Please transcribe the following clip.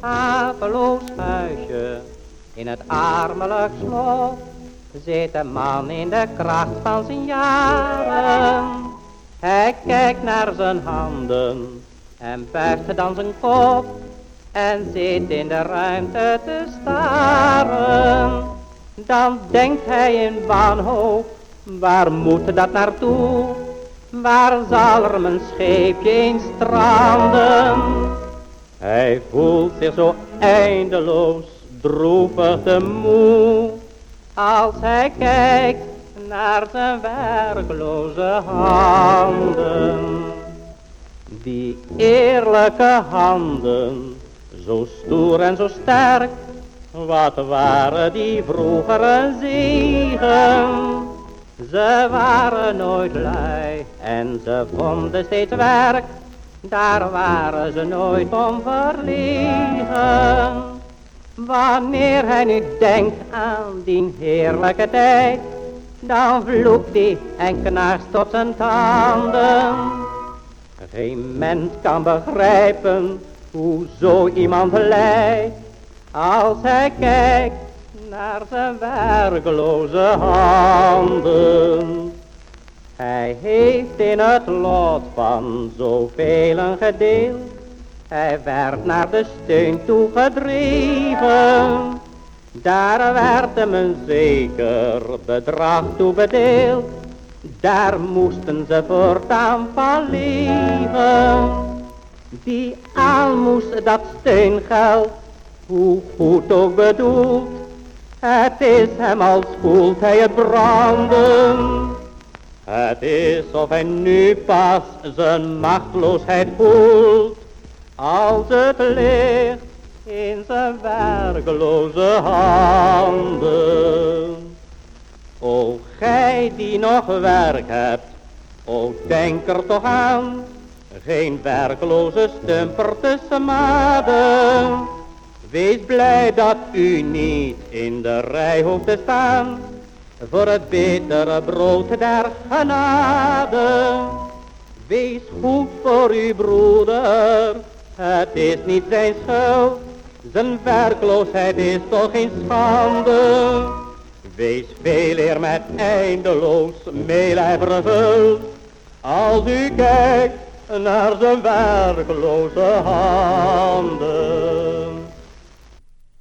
het huisje, in het armelijk slot, zit een man in de kracht van zijn jaren. Hij kijkt naar zijn handen en buigt dan zijn kop en zit in de ruimte te staren. Dan denkt hij in wanhoop, waar moet dat naartoe? Waar zal er mijn scheepje in stranden? Zich zo eindeloos droevig te moe. Als hij kijkt naar zijn werkloze handen. Die eerlijke handen, zo stoer en zo sterk. Wat waren die vroegere zegen? Ze waren nooit lui en ze vonden steeds werk. Daar waren ze nooit om verlegen. Wanneer hij nu denkt aan die heerlijke tijd, dan vloekt hij en knarst op zijn tanden. Geen mens kan begrijpen hoe zo iemand lijdt, als hij kijkt naar zijn werkloze handen. Heeft in het lot van zoveel gedeeld. Hij werd naar de steun toegedreven. Daar werd hem een zeker bedrag toe bedeeld. Daar moesten ze voortaan van leven. Die aalmoes, dat steungeld, hoe goed ook bedoeld. Het is hem als voelt hij het branden. Het is of hij nu pas zijn machtloosheid voelt. Als het ligt in zijn werkloze handen. O gij die nog werk hebt, o denk er toch aan. Geen werkloze stumper tussen maden. Wees blij dat u niet in de rij hoeft te staan voor het betere brood der genade. Wees goed voor uw broeder, het is niet zijn schuld, zijn werkloosheid is toch geen schande. Wees veel eer met eindeloos meelij vervuld, als u kijkt naar zijn werkloze handen.